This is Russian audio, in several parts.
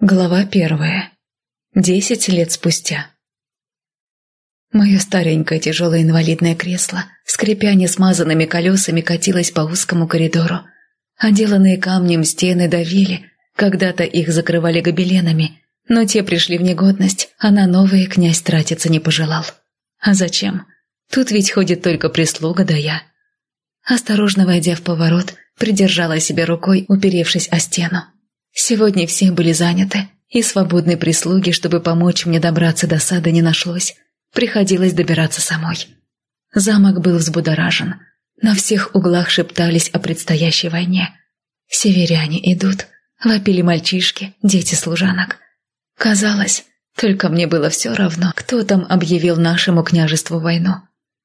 Глава первая. Десять лет спустя. Мое старенькое тяжелое инвалидное кресло, скрипя несмазанными колесами, катилось по узкому коридору. Оделанные камнем стены давили, когда-то их закрывали гобеленами, но те пришли в негодность, а на новые князь тратиться не пожелал. А зачем? Тут ведь ходит только прислуга да я. Осторожно войдя в поворот, придержала себя рукой, уперевшись о стену. Сегодня все были заняты, и свободной прислуги, чтобы помочь мне добраться до сада, не нашлось. Приходилось добираться самой. Замок был взбудоражен. На всех углах шептались о предстоящей войне. «Северяне идут», — вопили мальчишки, дети служанок. Казалось, только мне было все равно, кто там объявил нашему княжеству войну.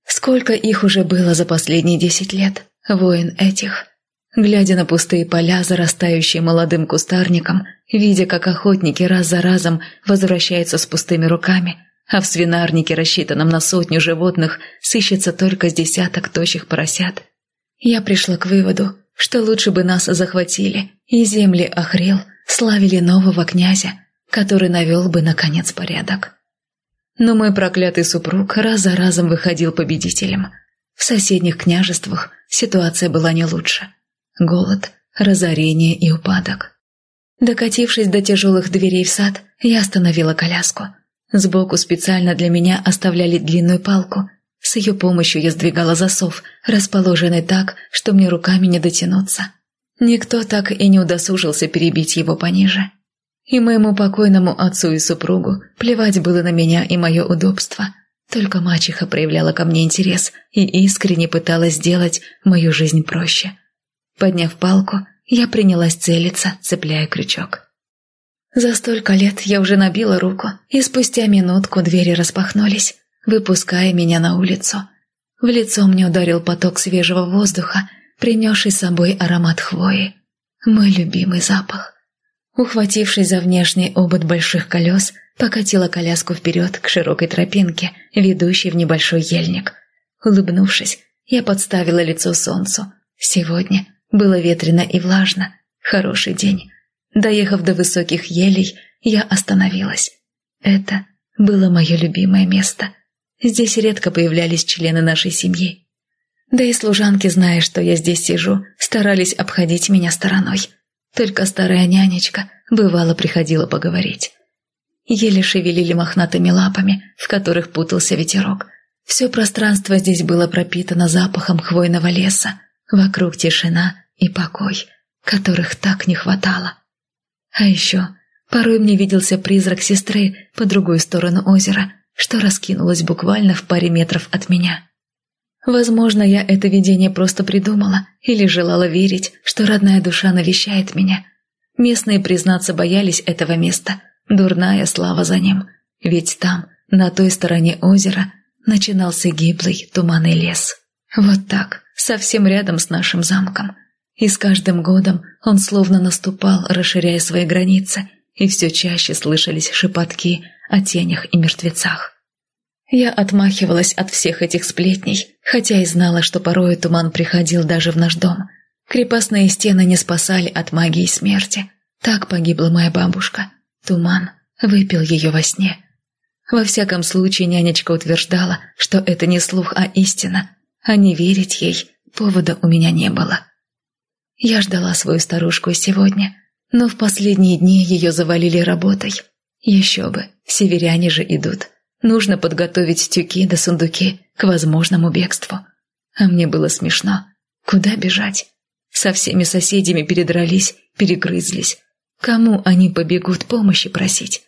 Сколько их уже было за последние десять лет, воин этих — Глядя на пустые поля, зарастающие молодым кустарником, видя, как охотники раз за разом возвращаются с пустыми руками, а в свинарнике, рассчитанном на сотню животных, сыщется только с десяток тощих поросят, я пришла к выводу, что лучше бы нас захватили, и земли Охрел славили нового князя, который навел бы, наконец, порядок. Но мой проклятый супруг раз за разом выходил победителем. В соседних княжествах ситуация была не лучше – голод, разорение и упадок. Докатившись до тяжелых дверей в сад, я остановила коляску. Сбоку специально для меня оставляли длинную палку. С ее помощью я сдвигала засов, расположенный так, что мне руками не дотянуться. Никто так и не удосужился перебить его пониже. И моему покойному отцу и супругу плевать было на меня и мое удобство. Только мачеха проявляла ко мне интерес и искренне пыталась сделать мою жизнь проще – Подняв палку, я принялась целиться, цепляя крючок. За столько лет я уже набила руку, и спустя минутку двери распахнулись, выпуская меня на улицу. В лицо мне ударил поток свежего воздуха, принесший с собой аромат хвои. Мой любимый запах. Ухватившись за внешний обод больших колес, покатила коляску вперед к широкой тропинке, ведущей в небольшой ельник. Улыбнувшись, я подставила лицо солнцу. Сегодня было ветрено и влажно. Хороший день. Доехав до высоких елей, я остановилась. Это было мое любимое место. Здесь редко появлялись члены нашей семьи. Да и служанки, зная, что я здесь сижу, старались обходить меня стороной. Только старая нянечка бывало приходила поговорить. Еле шевелили мохнатыми лапами, в которых путался ветерок. Все пространство здесь было пропитано запахом хвойного леса. Вокруг тишина и покой, которых так не хватало. А еще порой мне виделся призрак сестры по другую сторону озера, что раскинулось буквально в паре метров от меня. Возможно, я это видение просто придумала или желала верить, что родная душа навещает меня. Местные, признаться, боялись этого места. Дурная слава за ним. Ведь там, на той стороне озера, начинался гиблый туманный лес. Вот так, совсем рядом с нашим замком. И с каждым годом он словно наступал, расширяя свои границы, и все чаще слышались шепотки о тенях и мертвецах. Я отмахивалась от всех этих сплетней, хотя и знала, что порой туман приходил даже в наш дом. Крепостные стены не спасали от магии смерти. Так погибла моя бабушка. Туман выпил ее во сне. Во всяком случае, нянечка утверждала, что это не слух, а истина, а не верить ей повода у меня не было. Я ждала свою старушку сегодня, но в последние дни ее завалили работой. Еще бы, северяне же идут. Нужно подготовить тюки да сундуки к возможному бегству. А мне было смешно. Куда бежать? Со всеми соседями передрались, перегрызлись. Кому они побегут помощи просить?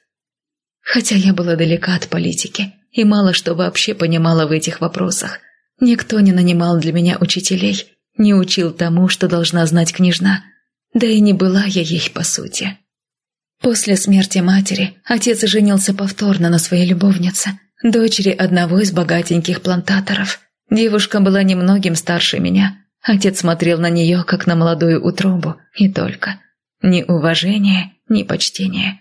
Хотя я была далека от политики и мало что вообще понимала в этих вопросах. Никто не нанимал для меня учителей, не учил тому, что должна знать княжна, да и не была я ей по сути. После смерти матери отец женился повторно на своей любовнице, дочери одного из богатеньких плантаторов. Девушка была немногим старше меня. Отец смотрел на нее, как на молодую утробу, и только. Ни уважения, ни почтения.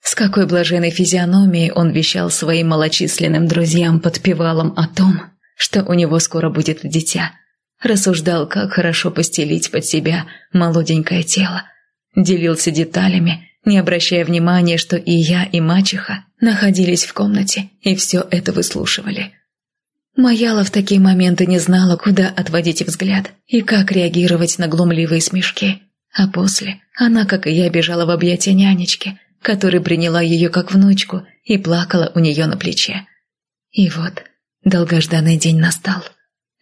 С какой блаженной физиономией он вещал своим малочисленным друзьям под пивалом о том, что у него скоро будет дитя – Рассуждал, как хорошо постелить под себя молоденькое тело. Делился деталями, не обращая внимания, что и я, и мачеха находились в комнате и все это выслушивали. Маяла в такие моменты не знала, куда отводить взгляд и как реагировать на глумливые смешки. А после она, как и я, бежала в объятия нянечки, которая приняла ее как внучку и плакала у нее на плече. И вот долгожданный день настал.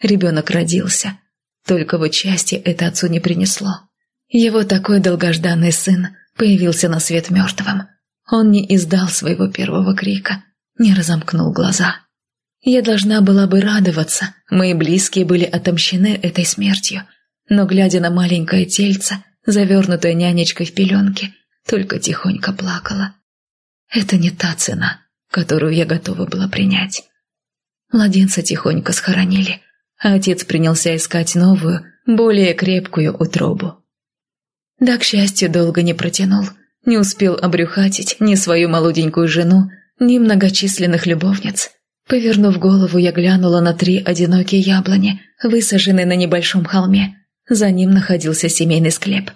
Ребенок родился. Только вот счастье это отцу не принесло. Его такой долгожданный сын появился на свет мертвым. Он не издал своего первого крика, не разомкнул глаза. Я должна была бы радоваться, мои близкие были отомщены этой смертью, но, глядя на маленькое тельце, завернутое нянечкой в пеленки, только тихонько плакала. Это не та цена, которую я готова была принять. Младенца тихонько схоронили, а отец принялся искать новую, более крепкую утробу. Да, к счастью, долго не протянул. Не успел обрюхатить ни свою молоденькую жену, ни многочисленных любовниц. Повернув голову, я глянула на три одинокие яблони, высаженные на небольшом холме. За ним находился семейный склеп.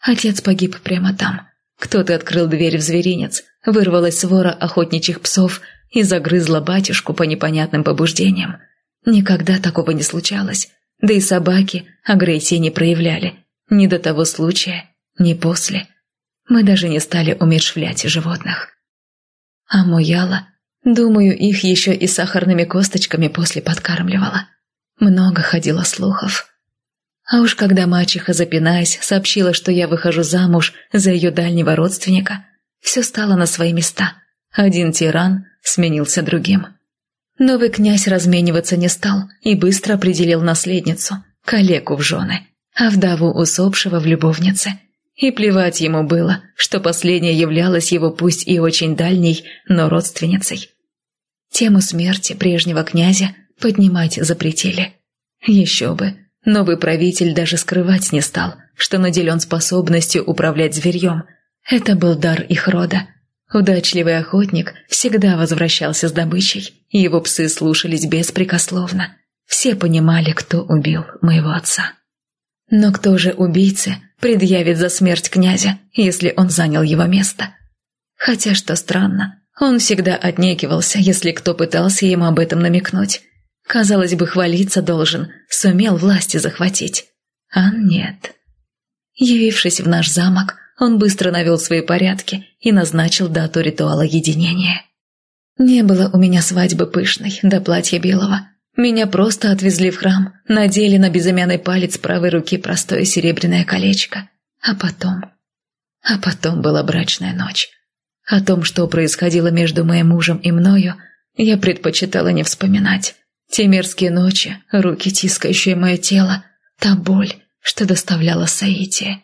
Отец погиб прямо там. Кто-то открыл дверь в зверинец, вырвалась свора охотничьих псов и загрызла батюшку по непонятным побуждениям. Никогда такого не случалось, да и собаки агрессии не проявляли. Ни до того случая, ни после. Мы даже не стали умершвлять животных. А Муяла, думаю, их еще и сахарными косточками после подкармливала. Много ходило слухов. А уж когда мачеха, запинаясь, сообщила, что я выхожу замуж за ее дальнего родственника, все стало на свои места. Один тиран сменился другим. Новый князь размениваться не стал и быстро определил наследницу, калеку в жены а вдову усопшего в любовнице. И плевать ему было, что последняя являлась его пусть и очень дальней, но родственницей. Тему смерти прежнего князя поднимать запретили. Еще бы, новый правитель даже скрывать не стал, что наделен способностью управлять зверьем. Это был дар их рода. Удачливый охотник всегда возвращался с добычей, и его псы слушались беспрекословно. Все понимали, кто убил моего отца. Но кто же убийце предъявит за смерть князя, если он занял его место? Хотя, что странно, он всегда отнекивался, если кто пытался ему об этом намекнуть. Казалось бы, хвалиться должен, сумел власти захватить. А нет. Явившись в наш замок, он быстро навел свои порядки и назначил дату ритуала единения. Не было у меня свадьбы пышной до платья белого, меня просто отвезли в храм, надели на безымянный палец правой руки простое серебряное колечко. А потом... А потом была брачная ночь. О том, что происходило между моим мужем и мною, я предпочитала не вспоминать. Те мерзкие ночи, руки, тискающие мое тело, та боль, что доставляла Саития.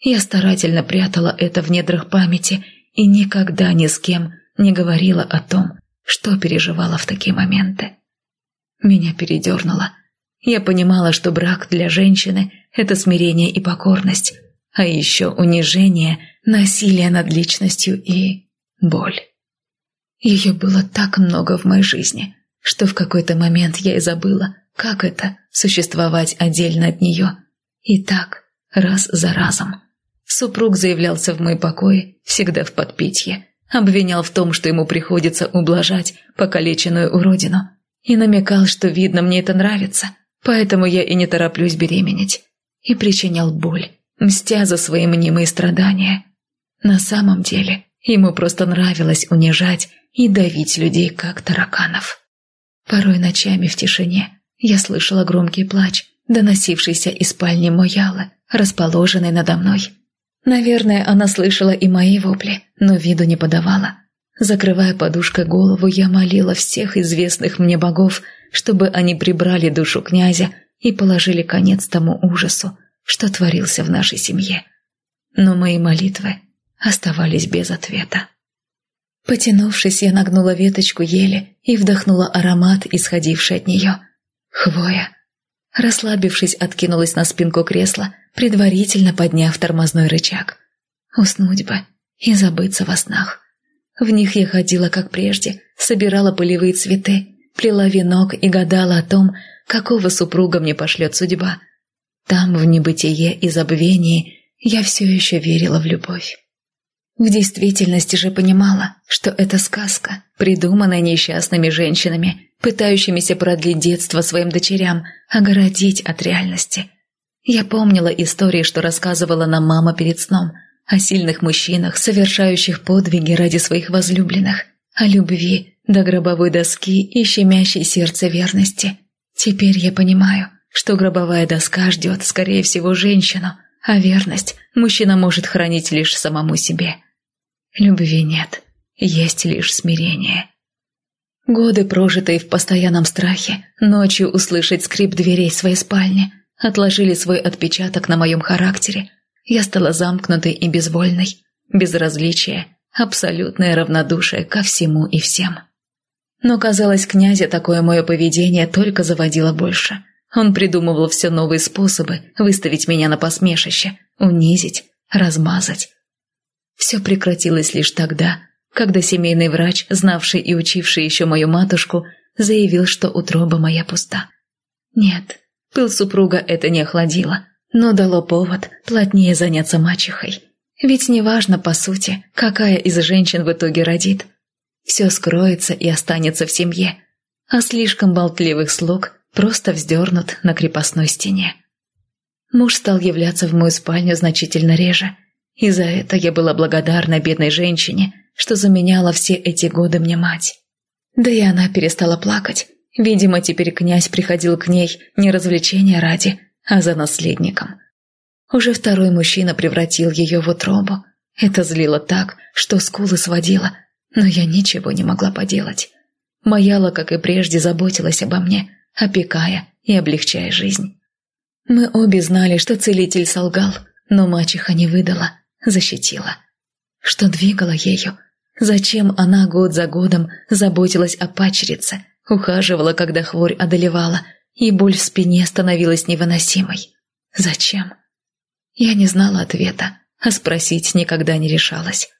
Я старательно прятала это в недрах памяти и никогда ни с кем не говорила о том, что переживала в такие моменты. Меня передернуло. Я понимала, что брак для женщины – это смирение и покорность, а еще унижение, насилие над личностью и боль. Ее было так много в моей жизни, что в какой-то момент я и забыла, как это – существовать отдельно от нее. И так, раз за разом. Супруг заявлялся в мой покой, всегда в подпитье, обвинял в том, что ему приходится ублажать покалеченную уродину – и намекал, что, видно, мне это нравится, поэтому я и не тороплюсь беременеть. И причинял боль, мстя за свои мнимые страдания. На самом деле, ему просто нравилось унижать и давить людей, как тараканов. Порой ночами в тишине я слышала громкий плач, доносившийся из спальни Моялы, расположенной надо мной. Наверное, она слышала и мои вопли, но виду не подавала. Закрывая подушкой голову, я молила всех известных мне богов, чтобы они прибрали душу князя и положили конец тому ужасу, что творился в нашей семье. Но мои молитвы оставались без ответа. Потянувшись, я нагнула веточку ели и вдохнула аромат, исходивший от нее. Хвоя. Расслабившись, откинулась на спинку кресла, предварительно подняв тормозной рычаг. Уснуть бы и забыться во снах. В них я ходила, как прежде, собирала полевые цветы, плела венок и гадала о том, какого супруга мне пошлет судьба. Там, в небытие и забвении, я все еще верила в любовь. В действительности же понимала, что это сказка, придуманная несчастными женщинами, пытающимися продлить детство своим дочерям, огородить от реальности. Я помнила истории, что рассказывала нам мама перед сном, о сильных мужчинах, совершающих подвиги ради своих возлюбленных, о любви до гробовой доски и щемящей сердце верности. Теперь я понимаю, что гробовая доска ждет, скорее всего, женщину, а верность мужчина может хранить лишь самому себе. Любви нет, есть лишь смирение. Годы, прожитые в постоянном страхе, ночью услышать скрип дверей своей спальни, отложили свой отпечаток на моем характере. Я стала замкнутой и безвольной, безразличие, абсолютное равнодушие ко всему и всем. Но, казалось, князя такое мое поведение только заводило больше. Он придумывал все новые способы выставить меня на посмешище, унизить, размазать. Все прекратилось лишь тогда, когда семейный врач, знавший и учивший еще мою матушку, заявил, что утроба моя пуста. Нет, пыл супруга это не охладило, но дало повод плотнее заняться мачехой. Ведь неважно, по сути, какая из женщин в итоге родит. Все скроется и останется в семье, а слишком болтливых слуг просто вздернут на крепостной стене. Муж стал являться в мою спальню значительно реже, и за это я была благодарна бедной женщине, что заменяла все эти годы мне мать. Да и она перестала плакать. Видимо, теперь князь приходил к ней не развлечения ради, а за наследником. Уже второй мужчина превратил ее в утробу. Это злило так, что скулы сводило, но я ничего не могла поделать. Маяла, как и прежде, заботилась обо мне, опекая и облегчая жизнь. Мы обе знали, что целитель солгал, но мачеха не выдала, защитила. Что двигало ею? Зачем она год за годом заботилась о пачерице, ухаживала, когда хворь одолевала, и боль в спине становилась невыносимой? Зачем? Я не знала ответа, а спросить никогда не решалась.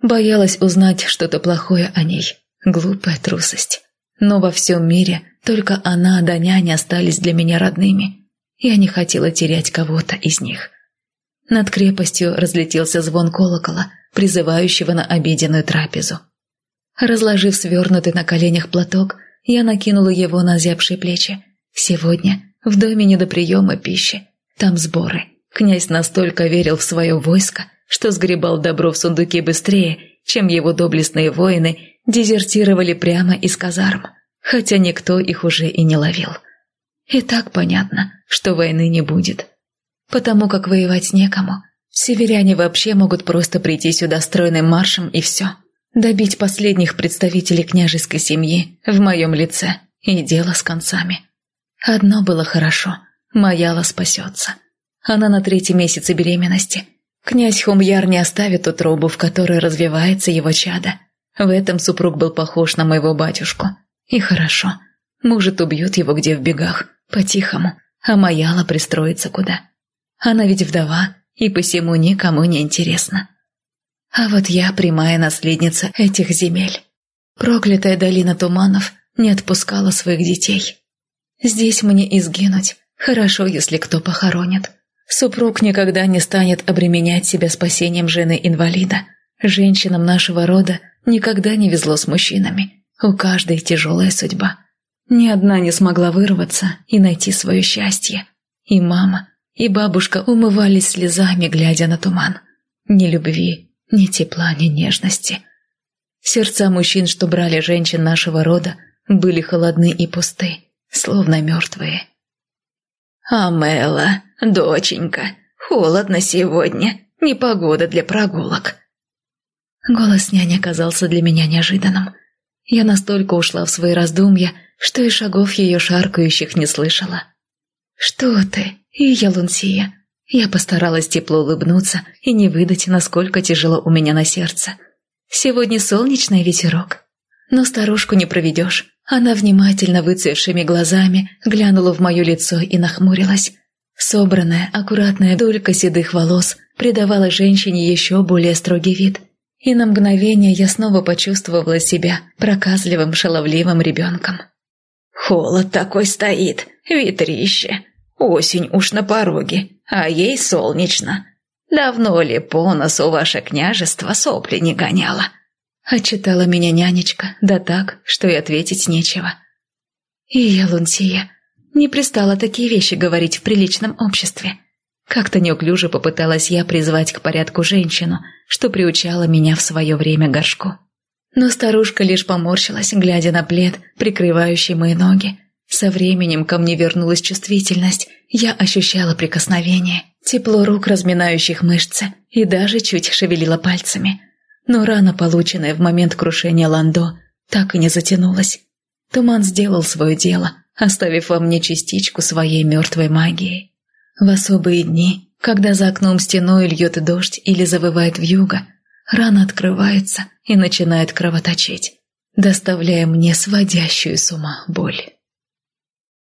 Боялась узнать что-то плохое о ней. Глупая трусость. Но во всем мире только она да няня остались для меня родными. Я не хотела терять кого-то из них. Над крепостью разлетелся звон колокола, призывающего на обеденную трапезу. Разложив свернутый на коленях платок, я накинула его на зябшие плечи. Сегодня в доме не до приема пищи, там сборы. Князь настолько верил в свое войско, что сгребал добро в сундуки быстрее, чем его доблестные воины дезертировали прямо из казарм хотя никто их уже и не ловил. И так понятно, что войны не будет. Потому как воевать некому. Северяне вообще могут просто прийти сюда стройным маршем и все. Добить последних представителей княжеской семьи в моем лице и дело с концами. Одно было хорошо – Маяла спасется. Она на третьем месяце беременности. Князь Хумьяр не оставит утробу, в которой развивается его чадо. В этом супруг был похож на моего батюшку – и хорошо. Может, убьют его где в бегах, по-тихому, а Маяла пристроится куда. Она ведь вдова, и посему никому не интересно. А вот я прямая наследница этих земель. Проклятая долина туманов не отпускала своих детей. Здесь мне изгинуть, хорошо, если кто похоронит. Супруг никогда не станет обременять себя спасением жены-инвалида. Женщинам нашего рода никогда не везло с мужчинами. У каждой тяжелая судьба. Ни одна не смогла вырваться и найти свое счастье. И мама, и бабушка умывались слезами, глядя на туман. Ни любви, ни тепла, ни нежности. Сердца мужчин, что брали женщин нашего рода, были холодны и пусты, словно мертвые. «Амела, доченька, холодно сегодня, не погода для прогулок». Голос няни оказался для меня неожиданным. Я настолько ушла в свои раздумья, что и шагов ее шаркающих не слышала. «Что ты, Ия Лунсия?» Я постаралась тепло улыбнуться и не выдать, насколько тяжело у меня на сердце. «Сегодня солнечный ветерок. Но старушку не проведешь». Она внимательно выцвевшими глазами глянула в мое лицо и нахмурилась. Собранная, аккуратная долька седых волос придавала женщине еще более строгий вид – и на мгновение я снова почувствовала себя проказливым, шаловливым ребенком. «Холод такой стоит, ветрище. Осень уж на пороге, а ей солнечно. Давно ли по носу ваше княжество сопли не гоняло?» Отчитала меня нянечка, да так, что и ответить нечего. И я, Лунсия, не пристала такие вещи говорить в приличном обществе. Как-то неуклюже попыталась я призвать к порядку женщину, что приучала меня в свое время горшку. Но старушка лишь поморщилась, глядя на плед, прикрывающий мои ноги. Со временем ко мне вернулась чувствительность, я ощущала прикосновение, тепло рук, разминающих мышцы, и даже чуть шевелила пальцами. Но рана, полученная в момент крушения Ландо, так и не затянулась. Туман сделал свое дело, оставив во мне частичку своей мертвой магии. В особые дни, когда за окном стеной льет дождь или завывает вьюга, рана открывается и начинает кровоточить, доставляя мне сводящую с ума боль.